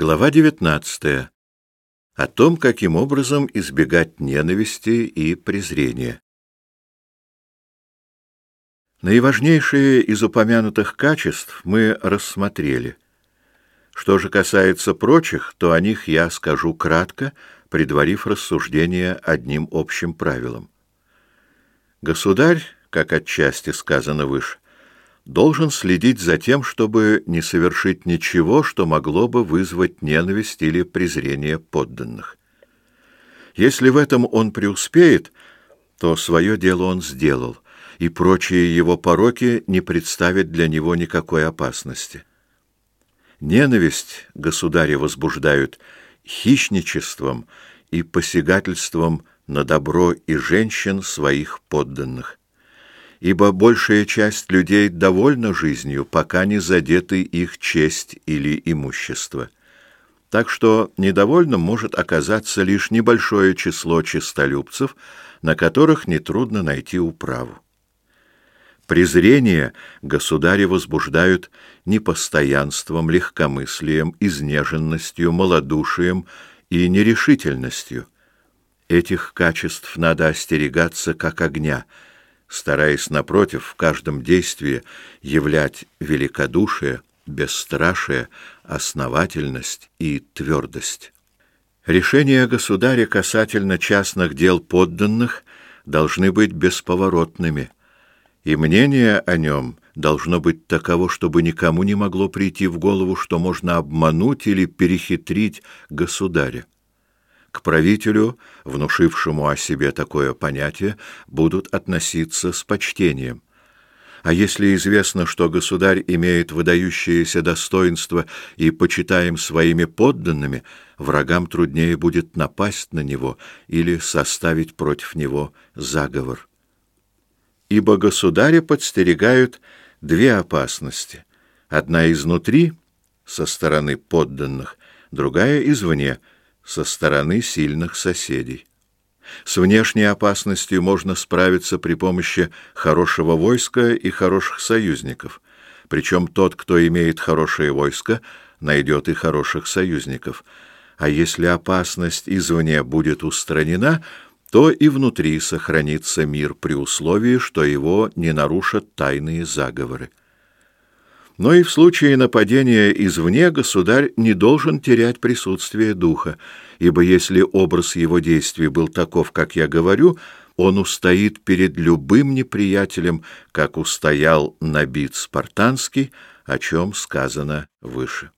Глава 19. О том, каким образом избегать ненависти и презрения. Наиважнейшие из упомянутых качеств мы рассмотрели. Что же касается прочих, то о них я скажу кратко, предварив рассуждение одним общим правилом. Государь, как отчасти сказано выше, должен следить за тем, чтобы не совершить ничего, что могло бы вызвать ненависть или презрение подданных. Если в этом он преуспеет, то свое дело он сделал, и прочие его пороки не представят для него никакой опасности. Ненависть государя возбуждают хищничеством и посягательством на добро и женщин своих подданных ибо большая часть людей довольна жизнью, пока не задеты их честь или имущество. Так что недовольным может оказаться лишь небольшое число честолюбцев, на которых нетрудно найти управу. Презрение государя возбуждают непостоянством, легкомыслием, изнеженностью, малодушием и нерешительностью. Этих качеств надо остерегаться как огня — стараясь, напротив, в каждом действии являть великодушие, бесстрашие, основательность и твердость. Решения государя касательно частных дел подданных должны быть бесповоротными, и мнение о нем должно быть таково, чтобы никому не могло прийти в голову, что можно обмануть или перехитрить государя к правителю, внушившему о себе такое понятие, будут относиться с почтением. А если известно, что государь имеет выдающееся достоинство и почитаем своими подданными, врагам труднее будет напасть на него или составить против него заговор. Ибо государя подстерегают две опасности. Одна изнутри, со стороны подданных, другая извне — со стороны сильных соседей. С внешней опасностью можно справиться при помощи хорошего войска и хороших союзников. Причем тот, кто имеет хорошее войско, найдет и хороших союзников. А если опасность извне будет устранена, то и внутри сохранится мир при условии, что его не нарушат тайные заговоры. Но и в случае нападения извне государь не должен терять присутствие духа, ибо если образ его действий был таков, как я говорю, он устоит перед любым неприятелем, как устоял Набит Спартанский, о чем сказано выше.